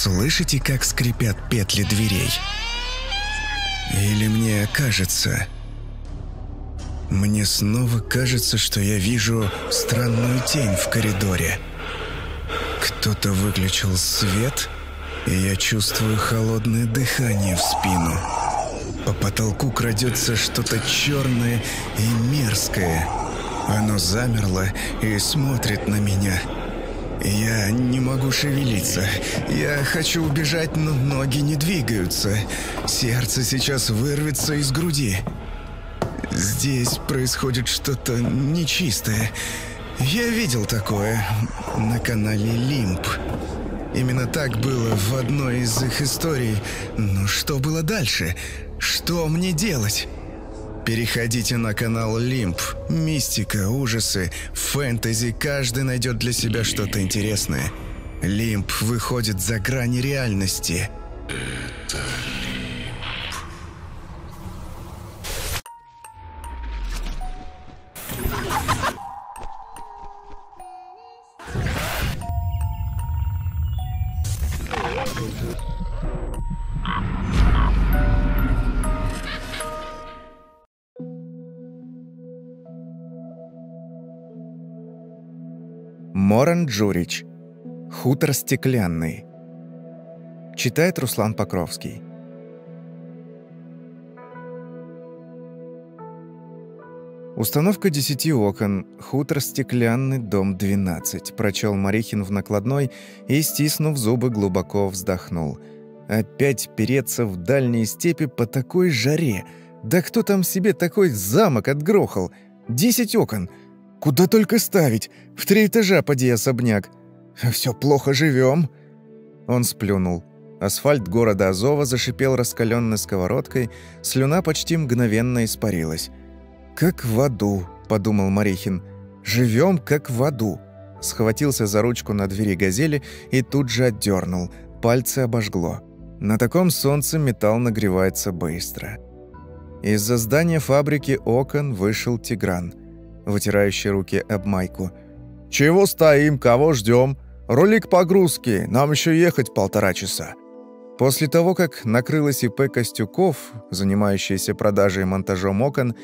Слышите, как скрипят петли дверей? Или мне кажется... Мне снова кажется, что я вижу странную тень в коридоре. Кто-то выключил свет, и я чувствую холодное дыхание в спину. По потолку крадется что-то черное и мерзкое. Оно замерло и смотрит на меня. Я не могу шевелиться. Я хочу убежать, но ноги не двигаются. Сердце сейчас вырвется из груди. Здесь происходит что-то нечистое. Я видел такое на канале Лимп. Именно так было в одной из их историй. Но что было дальше? Что мне делать? Переходите на канал Лимп. Мистика, ужасы, фэнтези. Каждый найдет для себя что-то интересное. Лимп выходит за грани реальности. Это Моран Джурич. Хутор стеклянный. Читает Руслан Покровский. Установка десяти окон. Хутор стеклянный, дом 12. Прочел Марихин в накладной и, стиснув зубы, глубоко вздохнул. Опять переться в дальние степи по такой жаре. Да кто там себе такой замок отгрохал? Десять окон. Куда только ставить? В три этажа поди особняк. Все плохо живем. Он сплюнул. Асфальт города Азова зашипел раскаленной сковородкой, слюна почти мгновенно испарилась. «Как в аду», — подумал Марихин. «Живем, как в аду». Схватился за ручку на двери «Газели» и тут же отдернул. Пальцы обожгло. На таком солнце металл нагревается быстро. Из-за здания фабрики окон вышел Тигран — вытирающий руки об майку. «Чего стоим? Кого ждем? Ролик погрузки. Нам еще ехать полтора часа». После того, как накрылась ИП Костюков, занимающаяся продажей и монтажом окон,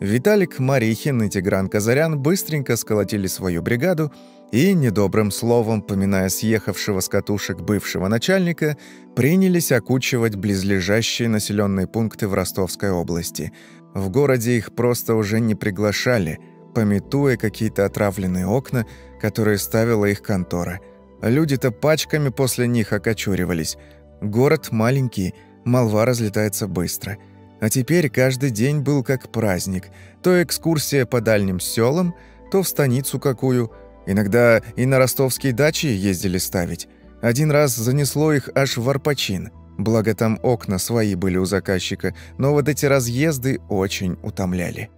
Виталик Марихин и Тигран Казарян быстренько сколотили свою бригаду и, недобрым словом поминая съехавшего с катушек бывшего начальника, принялись окучивать близлежащие населенные пункты в Ростовской области. В городе их просто уже не приглашали – пометуя какие-то отравленные окна, которые ставила их контора. Люди-то пачками после них окочуривались. Город маленький, молва разлетается быстро. А теперь каждый день был как праздник. То экскурсия по дальним селам, то в станицу какую. Иногда и на ростовские дачи ездили ставить. Один раз занесло их аж в Арпачин. Благо там окна свои были у заказчика, но вот эти разъезды очень утомляли.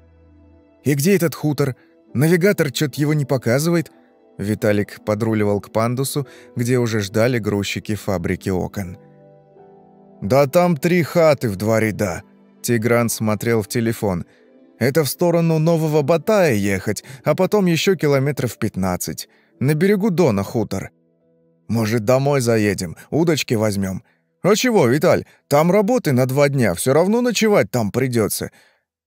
«И где этот хутор? Навигатор что-то его не показывает». Виталик подруливал к пандусу, где уже ждали грузчики фабрики окон. «Да там три хаты в два ряда», — Тигран смотрел в телефон. «Это в сторону Нового Батая ехать, а потом еще километров пятнадцать. На берегу Дона хутор. Может, домой заедем, удочки возьмем. А чего, Виталь, там работы на два дня, все равно ночевать там придется.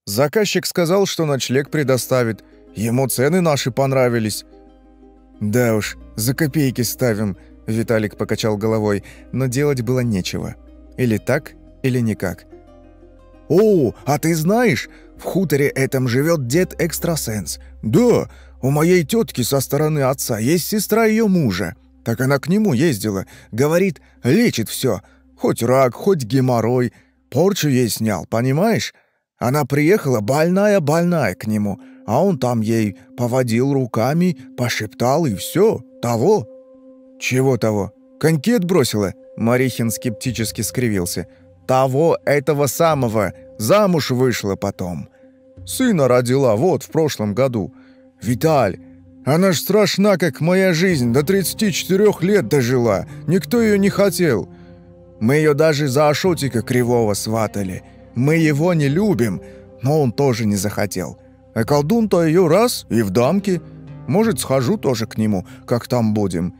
Заказчик сказал, что ночлег предоставит. Ему цены наши понравились». «Да уж, за копейки ставим», — Виталик покачал головой, но делать было нечего. Или так, или никак. «О, а ты знаешь, в хуторе этом живет дед-экстрасенс. Да, у моей тетки со стороны отца есть сестра ее мужа. Так она к нему ездила. Говорит, лечит все. Хоть рак, хоть геморрой. Порчу ей снял, понимаешь? Она приехала больная-больная к нему, а он там ей поводил руками, пошептал и все, того. Чего того? Коньки отбросила? Марихин скептически скривился. Того, этого самого, замуж вышла потом. Сына родила вот в прошлом году. Виталь, она ж страшна, как моя жизнь, до 34 лет дожила. Никто ее не хотел. Мы ее даже за Ашотика Кривого сватали. Мы его не любим, но он тоже не захотел. А колдун-то ее раз и в дамке. Может, схожу тоже к нему, как там будем.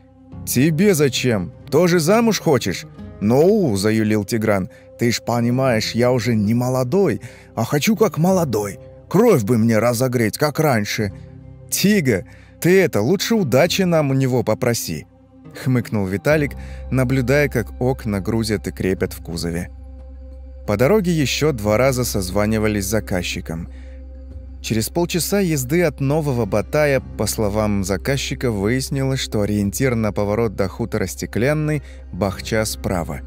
Тебе зачем? Тоже замуж хочешь?» «Ну», — заюлил Тигран, — «ты ж понимаешь, я уже не молодой, а хочу как молодой. Кровь бы мне разогреть, как раньше». «Тига, ты это, лучше удачи нам у него попроси», — хмыкнул Виталик, наблюдая, как окна грузят и крепят в кузове. По дороге еще два раза созванивались с заказчиком. Через полчаса езды от Нового Батая, по словам заказчика, выяснилось, что ориентир на поворот до хутора Стеклянный – Бахча справа.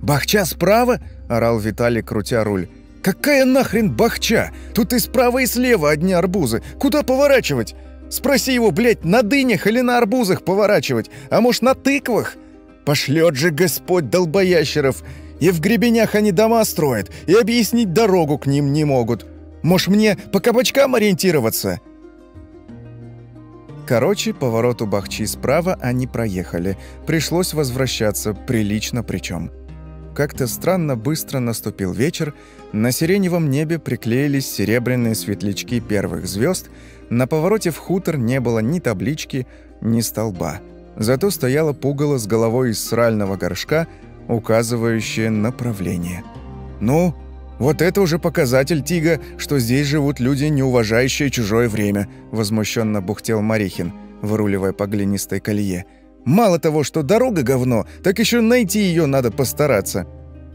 «Бахча справа?» – орал Виталий, крутя руль. «Какая нахрен Бахча? Тут и справа, и слева одни арбузы. Куда поворачивать? Спроси его, блядь, на дынях или на арбузах поворачивать, а может, на тыквах? Пошлет же Господь долбоящеров, и в гребенях они дома строят, и объяснить дорогу к ним не могут. Может, мне по кабачкам ориентироваться?» Короче, повороту Бахчи справа они проехали. Пришлось возвращаться, прилично причем. Как-то странно быстро наступил вечер, на сиреневом небе приклеились серебряные светлячки первых звезд, на повороте в хутор не было ни таблички, ни столба. Зато стояла пугало с головой из срального горшка, указывающее направление. «Ну, вот это уже показатель, Тига, что здесь живут люди, не уважающие чужое время», возмущенно бухтел Марихин, выруливая по глинистой колее. «Мало того, что дорога говно, так еще найти ее надо постараться».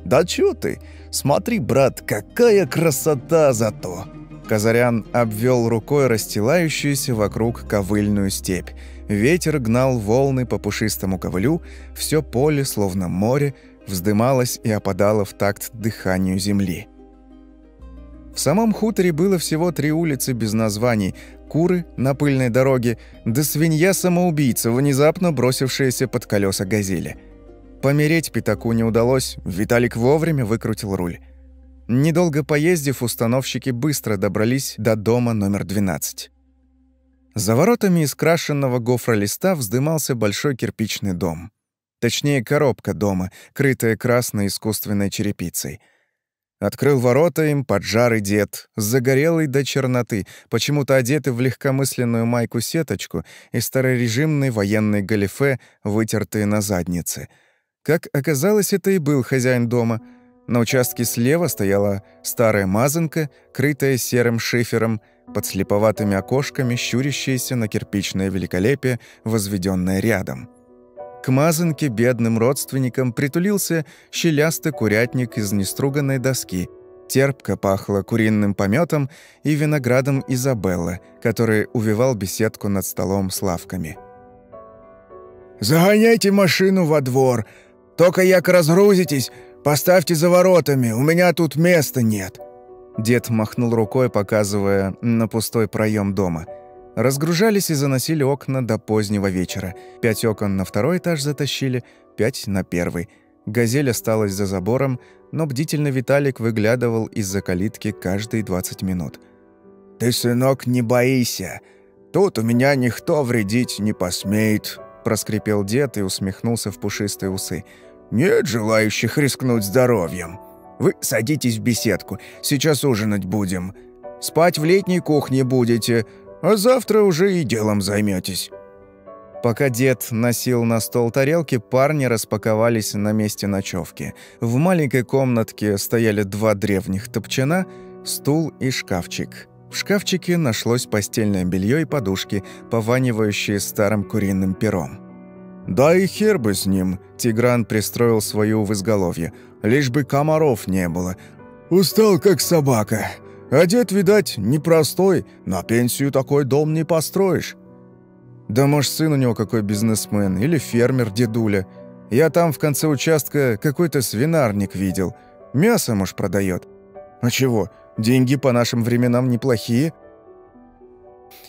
«Да чё ты? Смотри, брат, какая красота зато!» Казарян обвел рукой расстилающуюся вокруг ковыльную степь. Ветер гнал волны по пушистому ковылю, все поле, словно море, вздымалось и опадало в такт дыханию земли. В самом хуторе было всего три улицы без названий, куры на пыльной дороге, да свинья-самоубийца, внезапно бросившаяся под колеса газели. Помереть пятаку не удалось, Виталик вовремя выкрутил руль. Недолго поездив, установщики быстро добрались до дома номер 12. За воротами из крашенного гофролиста вздымался большой кирпичный дом. Точнее, коробка дома, крытая красной искусственной черепицей — Открыл ворота им поджарый дед, загорелый до черноты, почему-то одетый в легкомысленную майку-сеточку и старорежимный военный галифе, вытертые на заднице. Как оказалось, это и был хозяин дома. На участке слева стояла старая мазанка, крытая серым шифером, под слеповатыми окошками, щурящаяся на кирпичное великолепие, возведенное рядом. К мазанке бедным родственникам притулился щелястый курятник из неструганной доски. Терпко пахло куриным пометом и виноградом Изабелла, который увивал беседку над столом с лавками. «Загоняйте машину во двор. Только як разгрузитесь, поставьте за воротами, у меня тут места нет». Дед махнул рукой, показывая на пустой проем дома – Разгружались и заносили окна до позднего вечера. Пять окон на второй этаж затащили, пять на первый. «Газель» осталась за забором, но бдительный Виталик выглядывал из-за калитки каждые 20 минут. «Ты, сынок, не боися. Тут у меня никто вредить не посмеет», – проскрипел дед и усмехнулся в пушистые усы. «Нет желающих рискнуть здоровьем. Вы садитесь в беседку, сейчас ужинать будем. Спать в летней кухне будете, а завтра уже и делом займетесь». Пока дед носил на стол тарелки, парни распаковались на месте ночевки. В маленькой комнатке стояли два древних топчана, стул и шкафчик. В шкафчике нашлось постельное белье и подушки, пованивающие старым куриным пером. «Да и хер бы с ним», — Тигран пристроил свою в изголовье. «Лишь бы комаров не было. Устал, как собака. Одет, видать, непростой, на пенсию такой дом не построишь. Да может, сын у него какой бизнесмен или фермер дедуля. Я там в конце участка какой-то свинарник видел. Мясо, может, продает. А чего, деньги по нашим временам неплохие.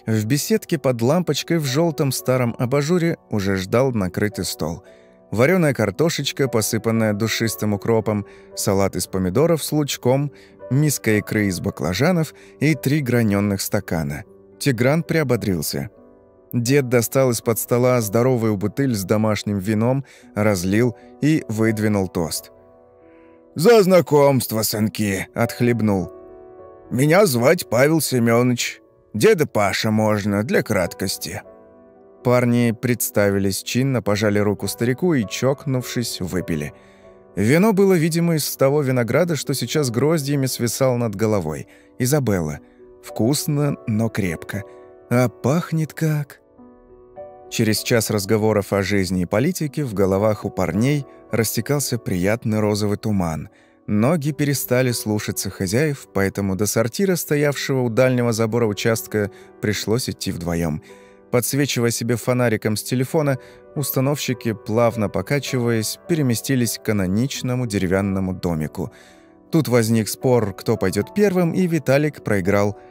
В беседке под лампочкой в желтом старом абажуре уже ждал накрытый стол. Вареная картошечка, посыпанная душистым укропом, салат из помидоров с лучком, миска икры из баклажанов и три граненых стакана. Тигран приободрился. Дед достал из-под стола здоровую бутыль с домашним вином, разлил и выдвинул тост. «За знакомство, сынки!» — отхлебнул. «Меня звать Павел Семёныч. Деда Паша можно, для краткости». Парни представились чинно, пожали руку старику и, чокнувшись, выпили. Вино было, видимо, из того винограда, что сейчас гроздьями свисал над головой. Изабелла. Вкусно, но крепко. А пахнет как... Через час разговоров о жизни и политике в головах у парней растекался приятный розовый туман. Ноги перестали слушаться хозяев, поэтому до сортира, стоявшего у дальнего забора участка, пришлось идти вдвоем. Подсвечивая себе фонариком с телефона, установщики, плавно покачиваясь, переместились к каноничному деревянному домику. Тут возник спор, кто пойдет первым, и Виталик проиграл –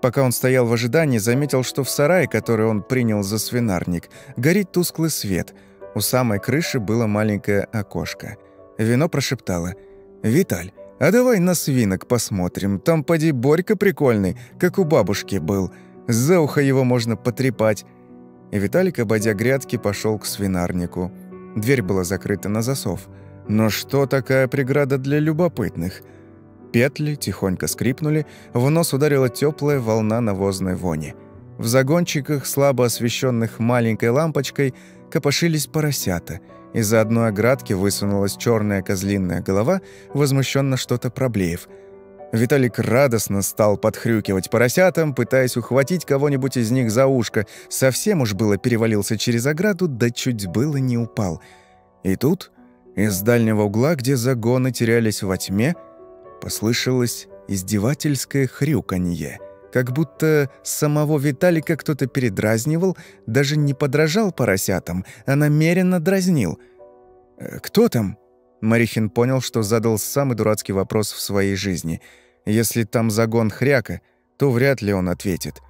Пока он стоял в ожидании, заметил, что в сарае, который он принял за свинарник, горит тусклый свет. У самой крыши было маленькое окошко. Вино прошептало. «Виталь, а давай на свинок посмотрим. Там поди Борька прикольный, как у бабушки был. За ухо его можно потрепать». И Виталик, обойдя грядки, пошел к свинарнику. Дверь была закрыта на засов. Но что такая преграда для любопытных – Петли тихонько скрипнули, в нос ударила теплая волна навозной вони. В загончиках, слабо освещенных маленькой лампочкой, копошились поросята. Из-за одной оградки высунулась черная козлиная голова, возмущенно что-то проблеев. Виталик радостно стал подхрюкивать поросятам, пытаясь ухватить кого-нибудь из них за ушко. Совсем уж было перевалился через ограду, да чуть было не упал. И тут, из дальнего угла, где загоны терялись во тьме, Послышалось издевательское хрюканье, как будто самого Виталика кто-то передразнивал, даже не подражал поросятам, а намеренно дразнил. «Э, «Кто там?» Марихин понял, что задал самый дурацкий вопрос в своей жизни. Если там загон хряка, то вряд ли он ответит.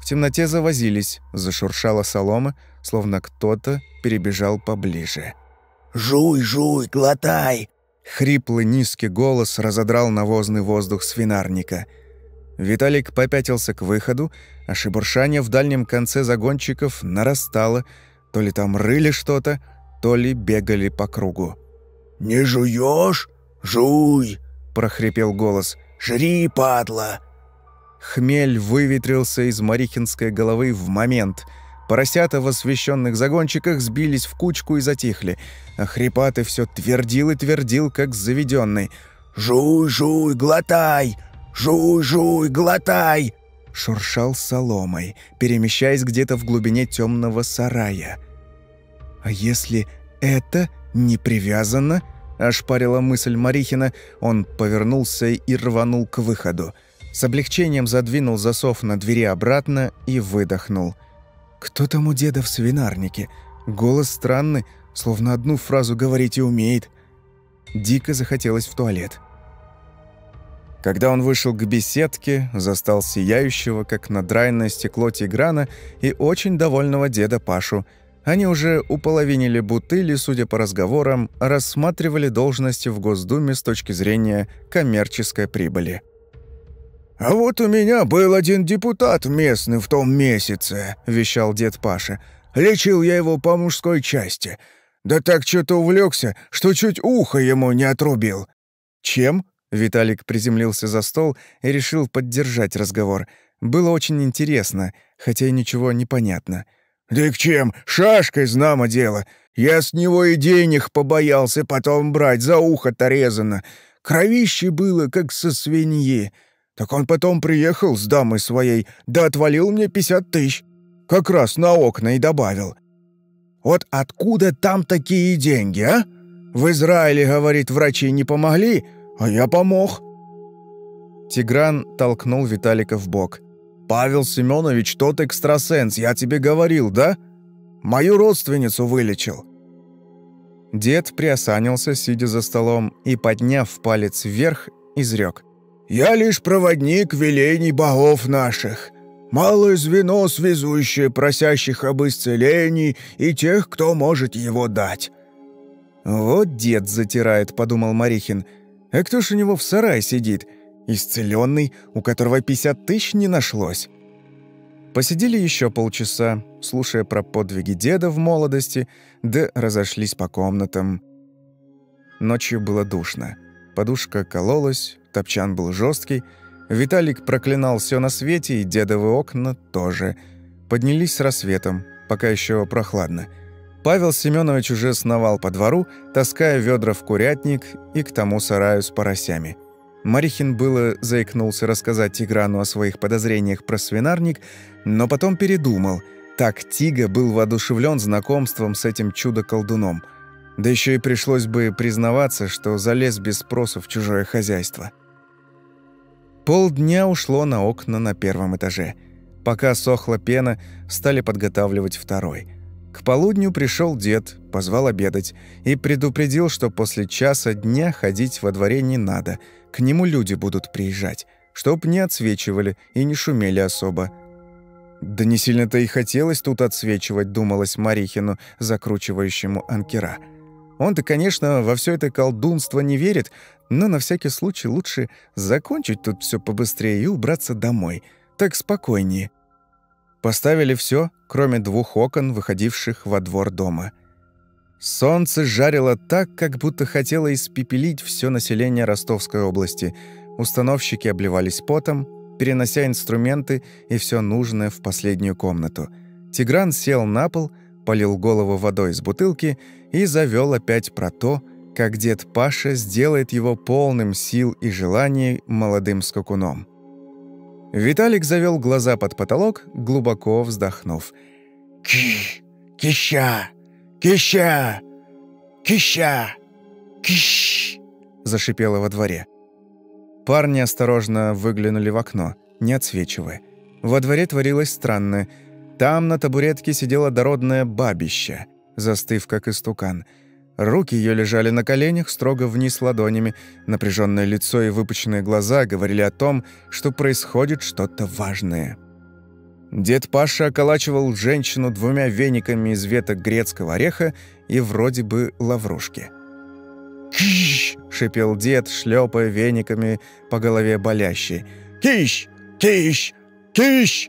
В темноте завозились, зашуршала солома, словно кто-то перебежал поближе. «Жуй, жуй, глотай!» Хриплый низкий голос разодрал навозный воздух свинарника. Виталик попятился к выходу, а шебуршание в дальнем конце загончиков нарастало. То ли там рыли что-то, то ли бегали по кругу. «Не жуешь? Жуй!» – прохрипел голос. «Жри, падла!» Хмель выветрился из Марихинской головы в момент – Поросята в освещенных загончиках сбились в кучку и затихли, а хрипатый все твердил и твердил, как заведенный. «Жуй, жуй, глотай! Жуй, жуй, глотай!» Шуршал соломой, перемещаясь где-то в глубине темного сарая. «А если это не привязано?» – ошпарила мысль Марихина. Он повернулся и рванул к выходу. С облегчением задвинул засов на двери обратно и выдохнул – кто там у деда в свинарнике? Голос странный, словно одну фразу говорить и умеет. Дико захотелось в туалет. Когда он вышел к беседке, застал сияющего, как надраенное стекло Тиграна, и очень довольного деда Пашу. Они уже уполовинили бутыли, судя по разговорам, рассматривали должности в Госдуме с точки зрения коммерческой прибыли. «А вот у меня был один депутат местный в том месяце», — вещал дед Паша. «Лечил я его по мужской части. Да так что-то увлекся, что чуть ухо ему не отрубил». «Чем?» — Виталик приземлился за стол и решил поддержать разговор. Было очень интересно, хотя и ничего не понятно. «Да к чем? Шашкой, знамо дело. Я с него и денег побоялся потом брать, за ухо-то резано. Кровище было, как со свиньи. Так он потом приехал с дамой своей, да отвалил мне 50 тысяч. Как раз на окна и добавил. Вот откуда там такие деньги, а? В Израиле, говорит, врачи не помогли, а я помог. Тигран толкнул Виталика в бок. «Павел Семенович тот экстрасенс, я тебе говорил, да? Мою родственницу вылечил». Дед приосанился, сидя за столом, и, подняв палец вверх, изрек. Я лишь проводник велений богов наших, малое звено, связующее просящих об исцелении и тех, кто может его дать». «Вот дед затирает», — подумал Марихин. «А кто ж у него в сарае сидит? Исцеленный, у которого пятьдесят тысяч не нашлось». Посидели еще полчаса, слушая про подвиги деда в молодости, да разошлись по комнатам. Ночью было душно. Подушка кололась, Топчан был жесткий. Виталик проклинал все на свете, и дедовы окна тоже. Поднялись с рассветом. пока еще прохладно. Павел Семенович уже сновал по двору, таская ведра в курятник и к тому сараю с поросями. Марихин было заикнулся рассказать Тиграну о своих подозрениях про свинарник, но потом передумал. Так Тига был воодушевлен знакомством с этим чудо-колдуном. Да еще и пришлось бы признаваться, что залез без спросу в чужое хозяйство. Полдня ушло на окна на первом этаже. Пока сохла пена, стали подготавливать второй. К полудню пришел дед, позвал обедать и предупредил, что после часа дня ходить во дворе не надо, к нему люди будут приезжать, чтоб не отсвечивали и не шумели особо. Да не сильно-то и хотелось тут отсвечивать, думалось Марихину, закручивающему анкера. Он-то, конечно, во все это колдунство не верит, но на всякий случай лучше закончить тут все побыстрее и убраться домой. Так спокойнее. Поставили все, кроме двух окон, выходивших во двор дома. Солнце жарило так, как будто хотело испепелить все население Ростовской области. Установщики обливались потом, перенося инструменты и все нужное в последнюю комнату. Тигран сел на пол, полил голову водой из бутылки и завел опять про то, как дед Паша сделает его полным сил и желаний молодым скакуном. Виталик завел глаза под потолок, глубоко вздохнув. «Ки! Кища! Кища! Кища! Кищ!» зашипело во дворе. Парни осторожно выглянули в окно, не отсвечивая. Во дворе творилось странное. Там на табуретке сидело дородное бабище, застыв как истукан — Руки ее лежали на коленях, строго вниз ладонями. Напряженное лицо и выпученные глаза говорили о том, что происходит что-то важное. Дед Паша околачивал женщину двумя вениками из веток грецкого ореха и вроде бы лаврушки. «Кищ!» — шипел дед, шлепая вениками по голове болящей. «Кищ! Кищ! Кищ!»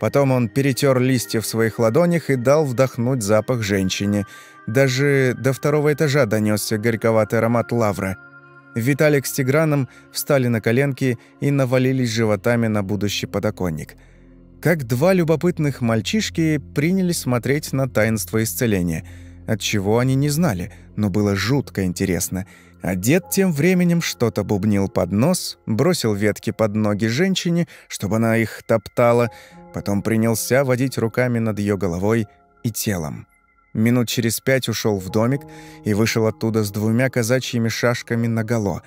Потом он перетер листья в своих ладонях и дал вдохнуть запах женщине — даже до второго этажа донесся горьковатый аромат лавра. Виталик с Тиграном встали на коленки и навалились животами на будущий подоконник. Как два любопытных мальчишки принялись смотреть на таинство исцеления. От чего они не знали, но было жутко интересно. А дед тем временем что-то бубнил под нос, бросил ветки под ноги женщине, чтобы она их топтала, потом принялся водить руками над ее головой и телом. Минут через пять ушел в домик и вышел оттуда с двумя казачьими шашками наголо.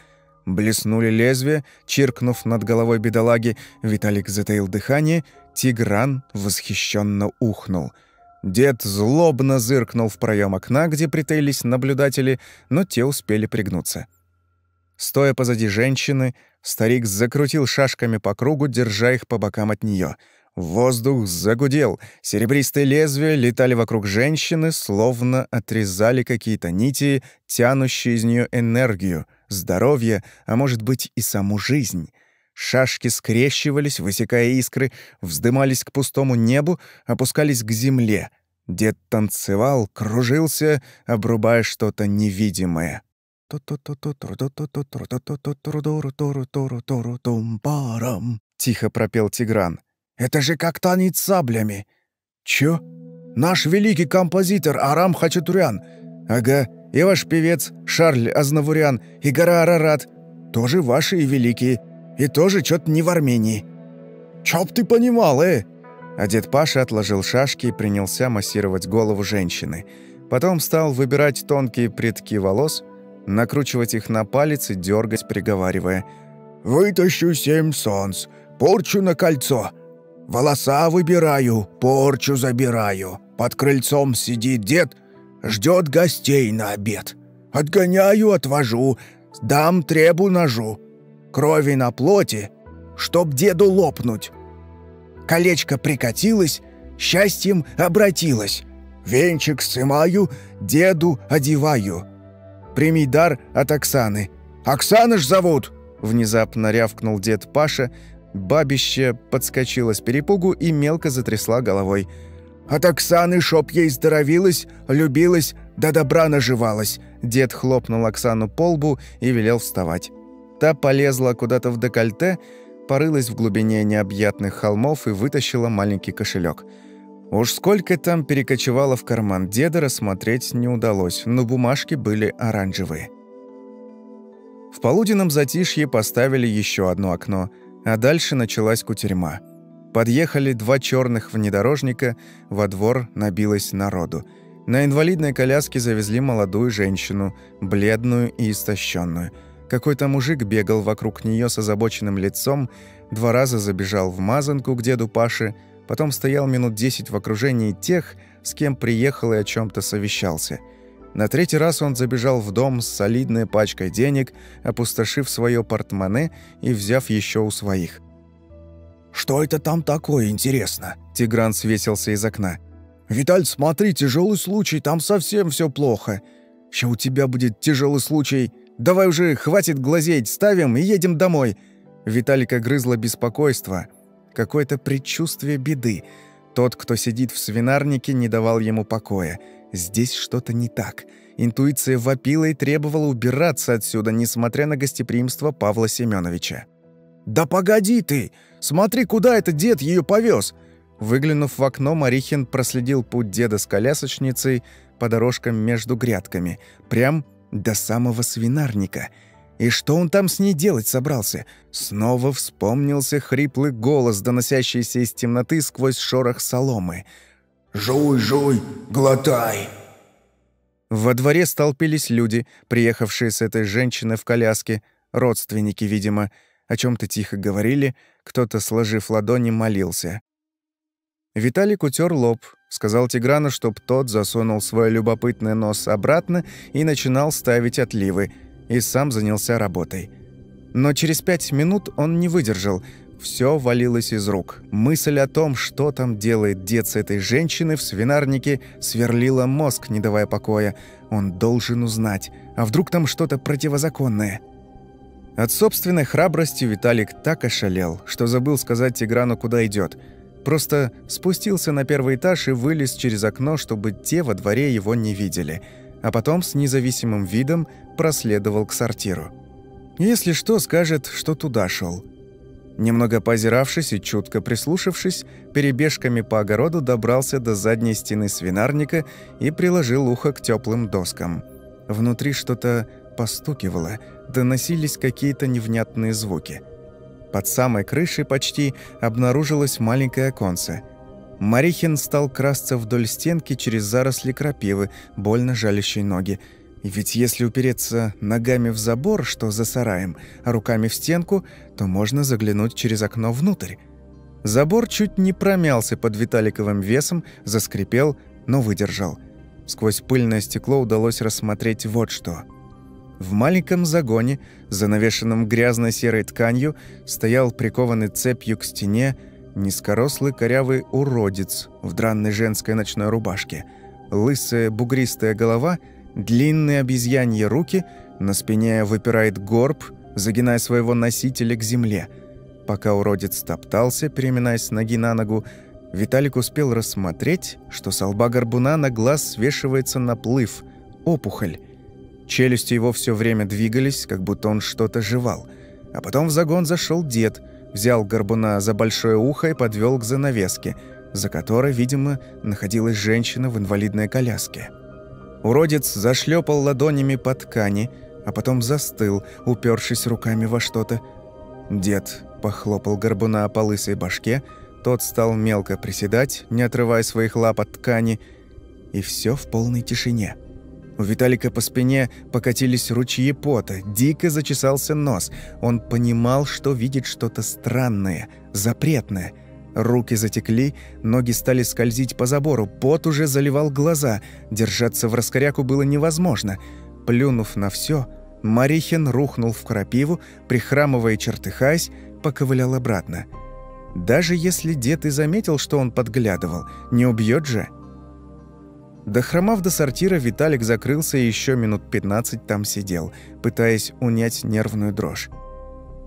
Блеснули лезвия, чиркнув над головой бедолаги, Виталик затаил дыхание, Тигран восхищенно ухнул. Дед злобно зыркнул в проем окна, где притаились наблюдатели, но те успели пригнуться. Стоя позади женщины, старик закрутил шашками по кругу, держа их по бокам от нее — Воздух загудел, серебристые лезвия летали вокруг женщины, словно отрезали какие-то нити, тянущие из нее энергию, здоровье, а может быть и саму жизнь. Шашки скрещивались, высекая искры, вздымались к пустому небу, опускались к земле. Дед танцевал, кружился, обрубая что-то невидимое. Тихо пропел Тигран. Это же как танец саблями. Чё? Наш великий композитор Арам Хачатурян. Ага, и ваш певец Шарль Азнавурян и гора Арарат. Тоже ваши и великие. И тоже чё-то не в Армении. Чё б ты понимал, э? А дед Паша отложил шашки и принялся массировать голову женщины. Потом стал выбирать тонкие предки волос, накручивать их на палец и дергать, приговаривая. «Вытащу семь солнц, порчу на кольцо, Волоса выбираю, порчу забираю. Под крыльцом сидит дед, ждет гостей на обед. Отгоняю, отвожу, дам требу ножу. Крови на плоти, чтоб деду лопнуть. Колечко прикатилось, счастьем обратилось. Венчик сымаю, деду одеваю. Прими дар от Оксаны. Оксана ж зовут!» Внезапно рявкнул дед Паша, Бабище подскочила с перепугу и мелко затрясла головой. «От Оксаны, шоп ей здоровилась, любилась, да добра наживалась!» Дед хлопнул Оксану по лбу и велел вставать. Та полезла куда-то в декольте, порылась в глубине необъятных холмов и вытащила маленький кошелек. Уж сколько там перекочевало в карман деда, рассмотреть не удалось, но бумажки были оранжевые. В полуденном затишье поставили еще одно окно, а дальше началась кутерьма. Подъехали два черных внедорожника, во двор набилось народу. На инвалидной коляске завезли молодую женщину, бледную и истощенную. Какой-то мужик бегал вокруг нее с озабоченным лицом, два раза забежал в мазанку к деду Паше – Потом стоял минут десять в окружении тех, с кем приехал и о чем то совещался. На третий раз он забежал в дом с солидной пачкой денег, опустошив свое портмоне и взяв еще у своих. «Что это там такое, интересно?» Тигран свесился из окна. «Виталь, смотри, тяжелый случай, там совсем все плохо. Ща у тебя будет тяжелый случай. Давай уже, хватит глазеть, ставим и едем домой». Виталика грызло беспокойство – какое-то предчувствие беды. Тот, кто сидит в свинарнике, не давал ему покоя. Здесь что-то не так. Интуиция вопила и требовала убираться отсюда, несмотря на гостеприимство Павла Семеновича. «Да погоди ты! Смотри, куда этот дед ее повез!» Выглянув в окно, Марихин проследил путь деда с колясочницей по дорожкам между грядками, прям до самого свинарника — и что он там с ней делать собрался? Снова вспомнился хриплый голос, доносящийся из темноты сквозь шорох соломы. «Жуй, жуй, глотай!» Во дворе столпились люди, приехавшие с этой женщиной в коляске, родственники, видимо, о чем то тихо говорили, кто-то, сложив ладони, молился. Виталик утер лоб, сказал Тиграну, чтоб тот засунул свой любопытный нос обратно и начинал ставить отливы — и сам занялся работой. Но через пять минут он не выдержал. Все валилось из рук. Мысль о том, что там делает дед с этой женщиной в свинарнике, сверлила мозг, не давая покоя. Он должен узнать. А вдруг там что-то противозаконное? От собственной храбрости Виталик так ошалел, что забыл сказать Тиграну, куда идет. Просто спустился на первый этаж и вылез через окно, чтобы те во дворе его не видели – а потом с независимым видом проследовал к сортиру. Если что, скажет, что туда шел. Немного позиравшись и чутко прислушавшись, перебежками по огороду добрался до задней стены свинарника и приложил ухо к теплым доскам. Внутри что-то постукивало, доносились какие-то невнятные звуки. Под самой крышей почти обнаружилось маленькое оконце – Марихин стал красться вдоль стенки через заросли крапивы, больно жалящей ноги. Ведь если упереться ногами в забор, что за сараем, а руками в стенку, то можно заглянуть через окно внутрь. Забор чуть не промялся под Виталиковым весом, заскрипел, но выдержал. Сквозь пыльное стекло удалось рассмотреть вот что. В маленьком загоне, занавешенном грязной серой тканью, стоял прикованный цепью к стене Низкорослый корявый уродец в дранной женской ночной рубашке. Лысая бугристая голова, длинные обезьяньи руки, на спине выпирает горб, загиная своего носителя к земле. Пока уродец топтался, переминаясь с ноги на ногу, Виталик успел рассмотреть, что с лба горбуна на глаз свешивается наплыв, опухоль. Челюсти его все время двигались, как будто он что-то жевал. А потом в загон зашел дед – взял горбуна за большое ухо и подвел к занавеске, за которой, видимо, находилась женщина в инвалидной коляске. Уродец зашлепал ладонями по ткани, а потом застыл, упершись руками во что-то. Дед похлопал горбуна по лысой башке, тот стал мелко приседать, не отрывая своих лап от ткани, и все в полной тишине. У Виталика по спине покатились ручьи пота, дико зачесался нос. Он понимал, что видит что-то странное, запретное. Руки затекли, ноги стали скользить по забору, пот уже заливал глаза. Держаться в раскоряку было невозможно. Плюнув на все, Марихин рухнул в крапиву, прихрамывая чертыхаясь, поковылял обратно. Даже если дед и заметил, что он подглядывал, не убьет же – Дохромав до сортира, Виталик закрылся и еще минут 15 там сидел, пытаясь унять нервную дрожь.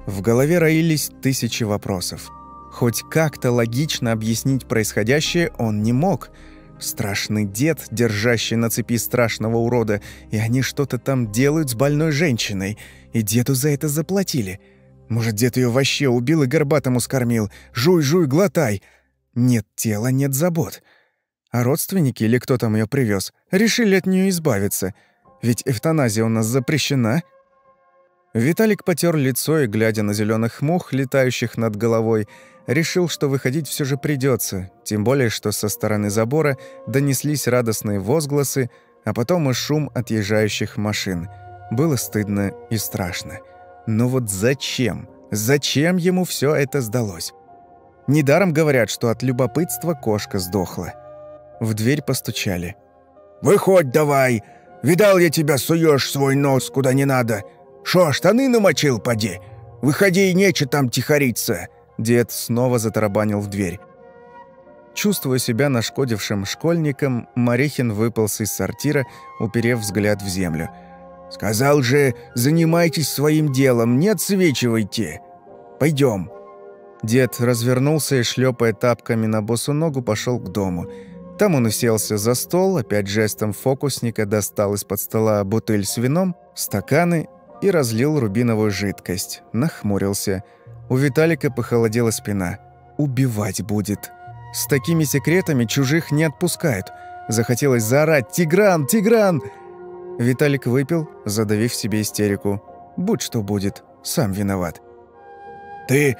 В голове роились тысячи вопросов. Хоть как-то логично объяснить происходящее он не мог. Страшный дед, держащий на цепи страшного урода, и они что-то там делают с больной женщиной, и деду за это заплатили. Может, дед ее вообще убил и горбатому скормил? Жуй, жуй, глотай. Нет тела, нет забот. А родственники или кто там ее привез, решили от нее избавиться. Ведь эвтаназия у нас запрещена. Виталик потер лицо и, глядя на зеленых мух, летающих над головой, решил, что выходить все же придется, тем более, что со стороны забора донеслись радостные возгласы, а потом и шум отъезжающих машин. Было стыдно и страшно. Но вот зачем? Зачем ему все это сдалось? Недаром говорят, что от любопытства кошка сдохла. В дверь постучали. «Выходь давай! Видал я тебя, суешь свой нос куда не надо! Шо, штаны намочил, поди? Выходи, и нече там тихориться!» Дед снова затарабанил в дверь. Чувствуя себя нашкодившим школьником, Марихин выполз из сортира, уперев взгляд в землю. «Сказал же, занимайтесь своим делом, не отсвечивайте! Пойдем!» Дед развернулся и, шлепая тапками на босу ногу, пошел к дому – там он уселся за стол, опять жестом фокусника достал из-под стола бутыль с вином, стаканы и разлил рубиновую жидкость. Нахмурился. У Виталика похолодела спина. «Убивать будет. С такими секретами чужих не отпускают». Захотелось заорать «Тигран! Тигран!» Виталик выпил, задавив себе истерику. «Будь что будет, сам виноват». «Ты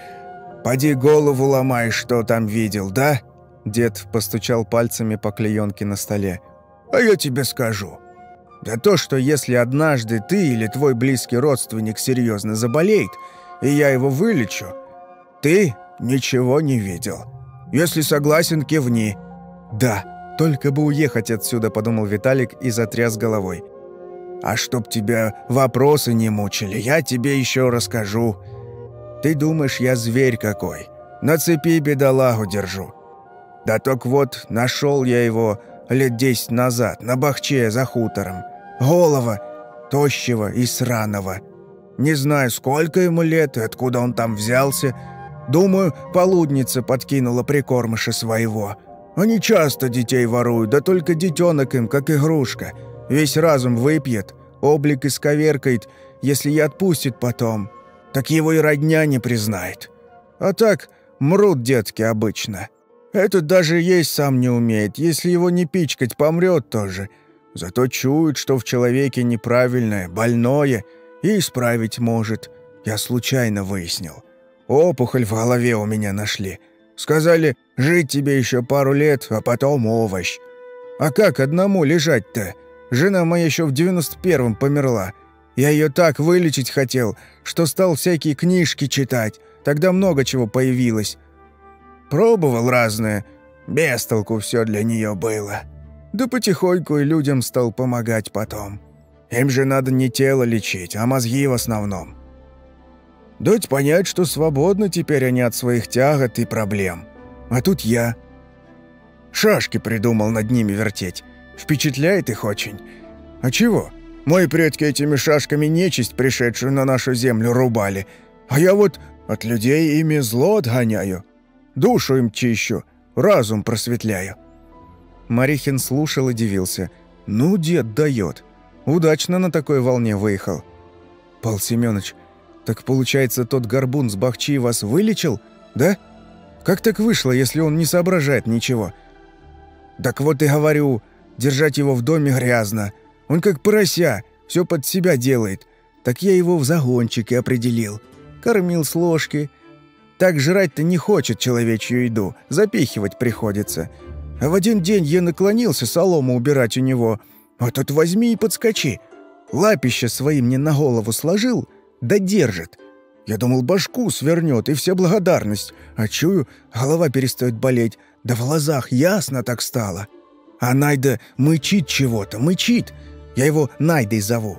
поди голову ломаешь, что там видел, да?» Дед постучал пальцами по клеенке на столе. «А я тебе скажу. Да то, что если однажды ты или твой близкий родственник серьезно заболеет, и я его вылечу, ты ничего не видел. Если согласен, кивни». «Да, только бы уехать отсюда», — подумал Виталик и затряс головой. «А чтоб тебя вопросы не мучили, я тебе еще расскажу. Ты думаешь, я зверь какой? На цепи бедолагу держу. Да так вот, нашел я его лет десять назад на бахче за хутором. Голова, тощего и сраного. Не знаю, сколько ему лет и откуда он там взялся. Думаю, полудница подкинула прикормыша своего. Они часто детей воруют, да только детенок им, как игрушка. Весь разум выпьет, облик исковеркает, если и отпустит потом. Так его и родня не признает. А так мрут детки обычно. Этот даже есть сам не умеет. Если его не пичкать, помрет тоже. Зато чует, что в человеке неправильное, больное, и исправить может. Я случайно выяснил. Опухоль в голове у меня нашли. Сказали, жить тебе еще пару лет, а потом овощ. А как одному лежать-то? Жена моя еще в девяносто первом померла. Я ее так вылечить хотел, что стал всякие книжки читать. Тогда много чего появилось. Пробовал разное. Без толку все для нее было. Да потихоньку и людям стал помогать потом. Им же надо не тело лечить, а мозги в основном. Дать понять, что свободны теперь они от своих тягот и проблем. А тут я. Шашки придумал над ними вертеть. Впечатляет их очень. А чего? Мои предки этими шашками нечисть, пришедшую на нашу землю, рубали. А я вот от людей ими зло отгоняю. Душу им чищу, разум просветляю». Марихин слушал и дивился. «Ну, дед дает. Удачно на такой волне выехал». «Пал Семёныч, так получается, тот горбун с Бахчи вас вылечил, да? Как так вышло, если он не соображает ничего?» «Так вот и говорю, держать его в доме грязно. Он как порося, все под себя делает. Так я его в загончике определил. Кормил с ложки, так жрать-то не хочет человечью еду, запихивать приходится. А в один день я наклонился солому убирать у него, а тут возьми и подскочи. Лапище своим мне на голову сложил, да держит. Я думал, башку свернет, и вся благодарность. А чую, голова перестает болеть, да в глазах ясно так стало. А Найда мычит чего-то, мычит. Я его Найдой зову.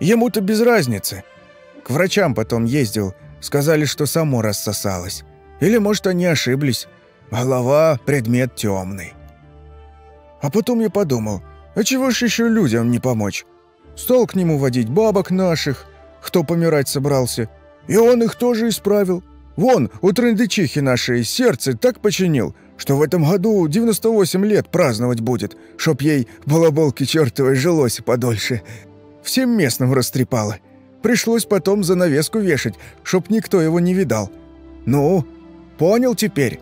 Ему-то без разницы. К врачам потом ездил, Сказали, что само рассосалось. Или, может, они ошиблись. Голова — предмет темный. А потом я подумал, а чего ж еще людям не помочь? Стал к нему водить бабок наших, кто помирать собрался. И он их тоже исправил. Вон, у трындычихи нашей сердце так починил, что в этом году 98 лет праздновать будет, чтоб ей балаболки чертовой жилось подольше. Всем местным растрепало. Пришлось потом занавеску вешать, чтоб никто его не видал. Ну, понял теперь?»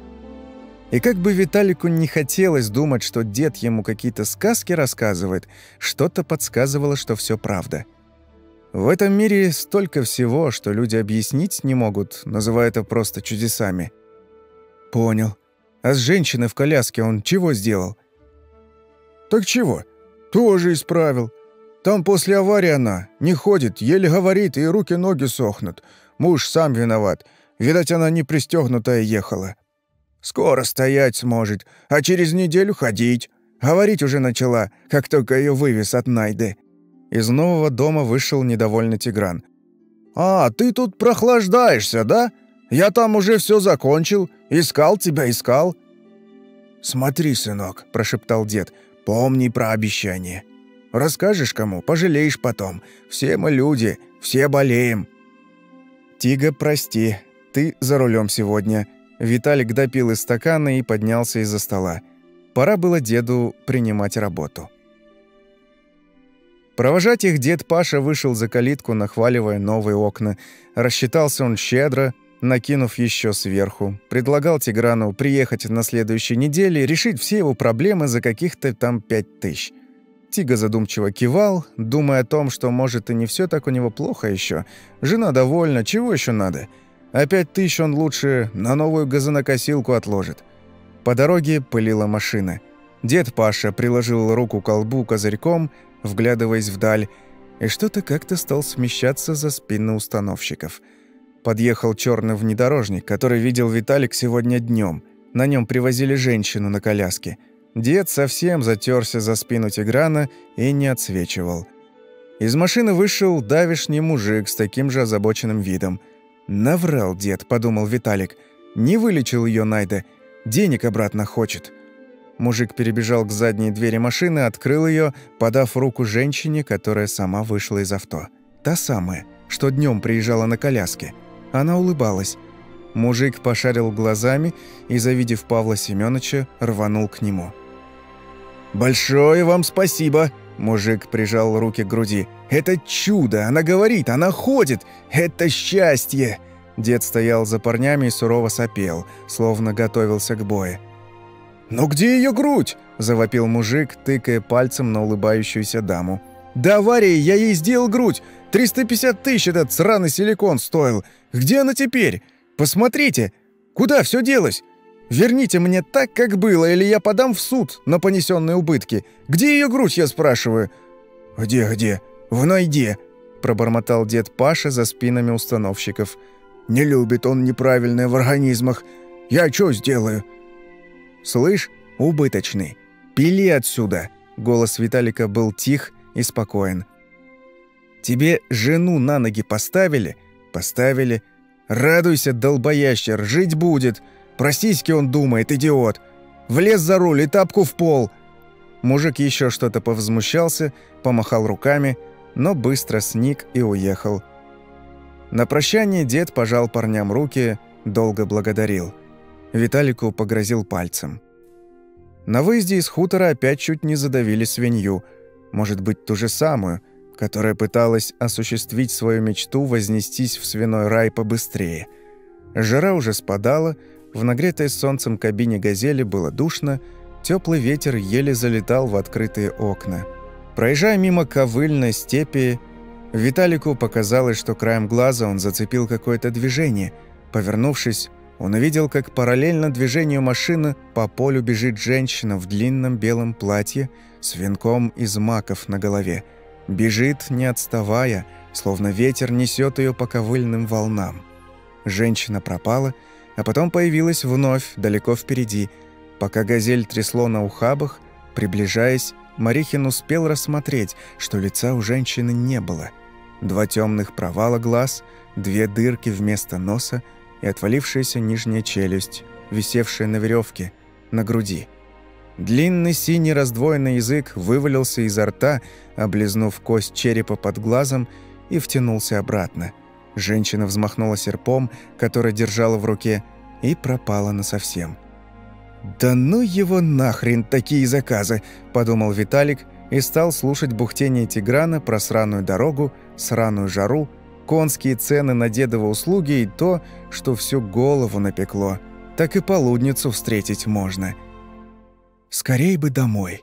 И как бы Виталику не хотелось думать, что дед ему какие-то сказки рассказывает, что-то подсказывало, что все правда. В этом мире столько всего, что люди объяснить не могут, называя это просто чудесами. Понял. А с женщиной в коляске он чего сделал? Так чего? Тоже исправил. Там после аварии она не ходит, еле говорит, и руки-ноги сохнут. Муж сам виноват. Видать, она не пристегнутая ехала. Скоро стоять сможет, а через неделю ходить. Говорить уже начала, как только ее вывез от Найды. Из нового дома вышел недовольный Тигран. «А, ты тут прохлаждаешься, да? Я там уже все закончил. Искал тебя, искал». «Смотри, сынок», — прошептал дед, — «помни про обещание. Расскажешь кому, пожалеешь потом. Все мы люди, все болеем». «Тига, прости, ты за рулем сегодня», Виталик допил из стакана и поднялся из-за стола. Пора было деду принимать работу. Провожать их дед Паша вышел за калитку, нахваливая новые окна. Рассчитался он щедро, накинув еще сверху. Предлагал Тиграну приехать на следующей неделе, решить все его проблемы за каких-то там пять тысяч. Тига задумчиво кивал, думая о том, что, может, и не все так у него плохо еще. Жена довольна, чего еще надо? — а пять тысяч он лучше на новую газонокосилку отложит. По дороге пылила машина. Дед Паша приложил руку к колбу козырьком, вглядываясь вдаль, и что-то как-то стал смещаться за спины установщиков. Подъехал черный внедорожник, который видел Виталик сегодня днем. На нем привозили женщину на коляске. Дед совсем затерся за спину Тиграна и не отсвечивал. Из машины вышел давишний мужик с таким же озабоченным видом – «Наврал дед», — подумал Виталик. «Не вылечил ее Найда. Денег обратно хочет». Мужик перебежал к задней двери машины, открыл ее, подав руку женщине, которая сама вышла из авто. Та самая, что днем приезжала на коляске. Она улыбалась. Мужик пошарил глазами и, завидев Павла Семеновича, рванул к нему. «Большое вам спасибо!» Мужик прижал руки к груди. «Это чудо! Она говорит, она ходит! Это счастье!» Дед стоял за парнями и сурово сопел, словно готовился к бою. «Ну где ее грудь?» – завопил мужик, тыкая пальцем на улыбающуюся даму. «Да аварии, я ей сделал грудь! 350 тысяч этот сраный силикон стоил! Где она теперь? Посмотрите! Куда все делось? Верните мне так, как было, или я подам в суд на понесенные убытки. Где ее грудь, я спрашиваю?» «Где, где? В найде!» – пробормотал дед Паша за спинами установщиков. «Не любит он неправильное в организмах. Я что сделаю?» «Слышь, убыточный, пили отсюда!» Голос Виталика был тих и спокоен. «Тебе жену на ноги поставили?» «Поставили. Радуйся, долбоящер, жить будет!» Про сиськи он думает, идиот. Влез за руль и тапку в пол. Мужик еще что-то повзмущался, помахал руками, но быстро сник и уехал. На прощание дед пожал парням руки, долго благодарил. Виталику погрозил пальцем. На выезде из хутора опять чуть не задавили свинью, может быть, ту же самую, которая пыталась осуществить свою мечту вознестись в свиной рай побыстрее. Жара уже спадала, в нагретой солнцем кабине «Газели» было душно, теплый ветер еле залетал в открытые окна. Проезжая мимо ковыльной степи, Виталику показалось, что краем глаза он зацепил какое-то движение. Повернувшись, он увидел, как параллельно движению машины по полю бежит женщина в длинном белом платье с венком из маков на голове. Бежит, не отставая, словно ветер несет ее по ковыльным волнам. Женщина пропала — а потом появилась вновь, далеко впереди. Пока газель трясло на ухабах, приближаясь, Марихин успел рассмотреть, что лица у женщины не было. Два темных провала глаз, две дырки вместо носа и отвалившаяся нижняя челюсть, висевшая на веревке, на груди. Длинный синий раздвоенный язык вывалился изо рта, облизнув кость черепа под глазом, и втянулся обратно. Женщина взмахнула серпом, который держала в руке, и пропала насовсем. «Да ну его нахрен такие заказы!» – подумал Виталик и стал слушать бухтение Тиграна про сраную дорогу, сраную жару, конские цены на дедово услуги и то, что всю голову напекло. так и полудницу встретить можно. Скорей бы домой.